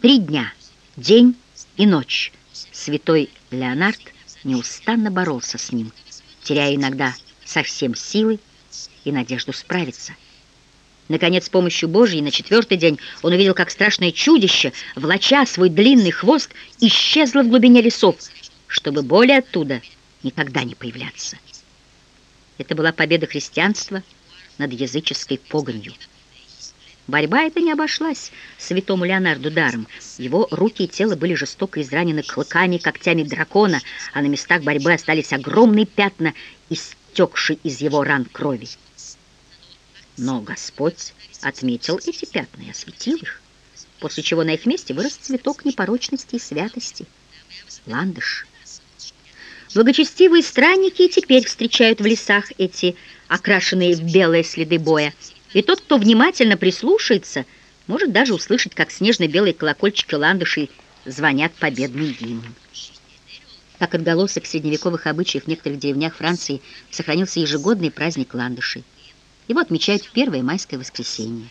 Три дня, день и ночь, святой Леонард неустанно боролся с ним, теряя иногда совсем силы и надежду справиться. Наконец, с помощью Божьей на четвертый день он увидел, как страшное чудище, влача свой длинный хвост, исчезло в глубине лесов, чтобы более оттуда никогда не появляться. Это была победа христианства над языческой погонью. Борьба эта не обошлась святому Леонарду даром. Его руки и тело были жестоко изранены клыками и когтями дракона, а на местах борьбы остались огромные пятна, истекшие из его ран крови. Но Господь отметил эти пятна и осветил их, после чего на их месте вырос цветок непорочности и святости — ландыш. Благочестивые странники теперь встречают в лесах эти окрашенные в белые следы боя, и тот, кто внимательно прислушается, может даже услышать, как снежно-белые колокольчики ландышей звонят победный гимн. Как отголосок средневековых обычаев в некоторых деревнях Франции сохранился ежегодный праздник ландышей. Его отмечают в первое майское воскресенье.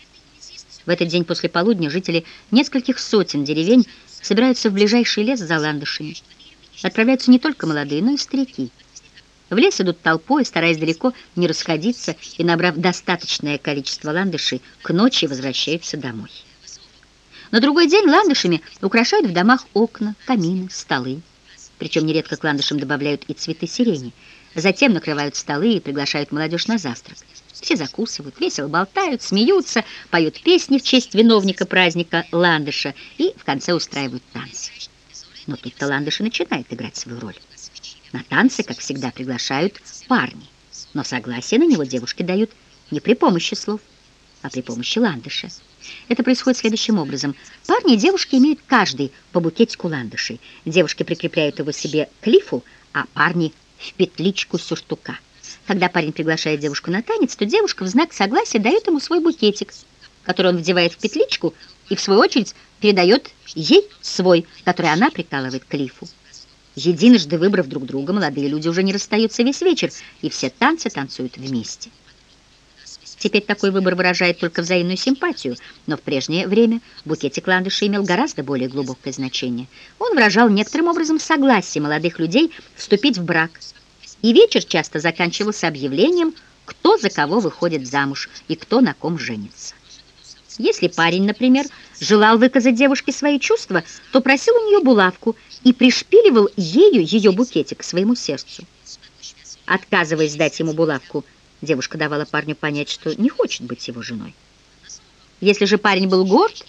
В этот день после полудня жители нескольких сотен деревень собираются в ближайший лес за ландышами. Отправляются не только молодые, но и старики. В лес идут толпой, стараясь далеко не расходиться, и, набрав достаточное количество ландышей, к ночи возвращаются домой. На другой день ландышами украшают в домах окна, камины, столы. Причем нередко к ландышам добавляют и цветы сирени. Затем накрывают столы и приглашают молодежь на завтрак. Все закусывают, весело болтают, смеются, поют песни в честь виновника праздника ландыша и в конце устраивают танцы. Но тут-то ландыши начинает играть свою роль. На танцы, как всегда, приглашают парни, но согласие на него девушки дают не при помощи слов, а при помощи ландыша. Это происходит следующим образом. Парни и девушки имеют каждый по букетику ландышей. Девушки прикрепляют его себе к лифу, а парни в петличку сюртука. Когда парень приглашает девушку на танец, то девушка в знак согласия дает ему свой букетик, который он вдевает в петличку и, в свою очередь, передает ей свой, который она прикалывает к лифу. Единожды выбрав друг друга, молодые люди уже не расстаются весь вечер, и все танцы танцуют вместе. Теперь такой выбор выражает только взаимную симпатию, но в прежнее время букетик ландыша имел гораздо более глубокое значение. Он выражал некоторым образом согласие молодых людей вступить в брак, и вечер часто заканчивался объявлением, кто за кого выходит замуж и кто на ком женится. Если парень, например, желал выказать девушке свои чувства, то просил у нее булавку и пришпиливал ею ее букетик к своему сердцу. Отказываясь дать ему булавку, девушка давала парню понять, что не хочет быть его женой. Если же парень был горд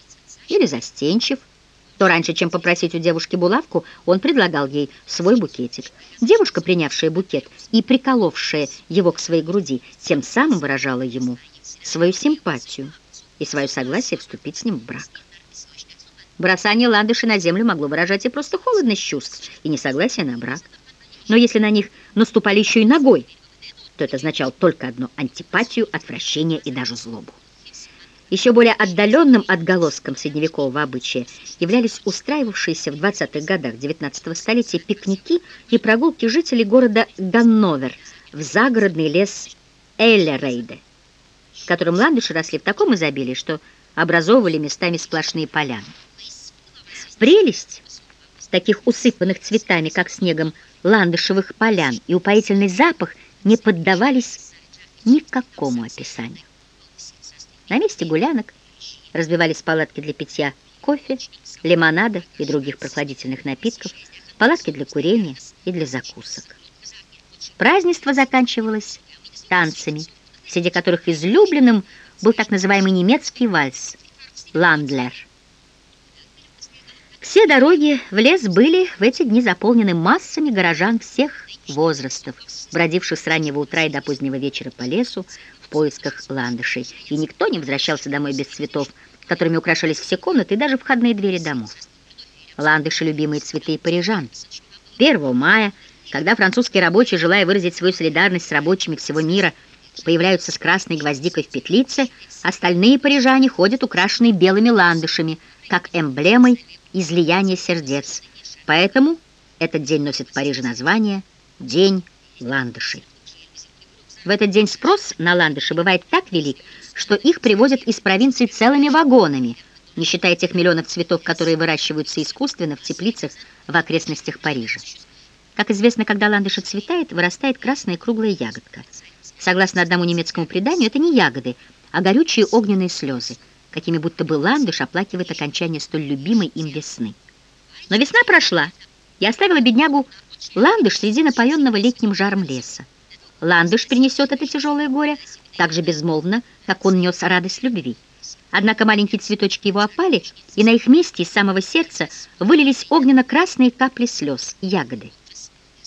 или застенчив, то раньше, чем попросить у девушки булавку, он предлагал ей свой букетик. Девушка, принявшая букет и приколовшая его к своей груди, тем самым выражала ему свою симпатию и свое согласие вступить с ним в брак. Бросание ландышей на землю могло выражать и просто холодность чувств, и несогласие на брак. Но если на них наступали еще и ногой, то это означало только одно – антипатию, отвращение и даже злобу. Еще более отдаленным отголоском средневекового обычая являлись устраивавшиеся в 20-х годах XIX столетия пикники и прогулки жителей города Ганновер в загородный лес Эллерейде – в котором ландыши росли в таком изобилии, что образовывали местами сплошные поляны. Прелесть таких усыпанных цветами, как снегом, ландышевых полян и упоительный запах не поддавались никакому описанию. На месте гулянок разбивались палатки для питья кофе, лимонада и других прохладительных напитков, палатки для курения и для закусок. Празднество заканчивалось танцами, среди которых излюбленным был так называемый немецкий вальс «Ландлер». Все дороги в лес были в эти дни заполнены массами горожан всех возрастов, бродивших с раннего утра и до позднего вечера по лесу в поисках ландышей, и никто не возвращался домой без цветов, которыми украшались все комнаты и даже входные двери домов. Ландыши – любимые цветы парижан. 1 мая, когда французские рабочие, желая выразить свою солидарность с рабочими всего мира – появляются с красной гвоздикой в петлице, остальные парижане ходят украшенные белыми ландышами, как эмблемой излияния сердец. Поэтому этот день носит в Париже название «День ландышей». В этот день спрос на ландыши бывает так велик, что их привозят из провинции целыми вагонами, не считая тех миллионов цветов, которые выращиваются искусственно в теплицах в окрестностях Парижа. Как известно, когда ландыш отцветает, вырастает красная круглая ягодка. Согласно одному немецкому преданию, это не ягоды, а горючие огненные слезы, какими будто бы ландыш оплакивает окончание столь любимой им весны. Но весна прошла, и оставила беднягу ландыш среди напоенного летним жаром леса. Ландыш принесет это тяжелое горе так же безмолвно, как он нес радость любви. Однако маленькие цветочки его опали, и на их месте из самого сердца вылились огненно-красные капли слез, ягоды.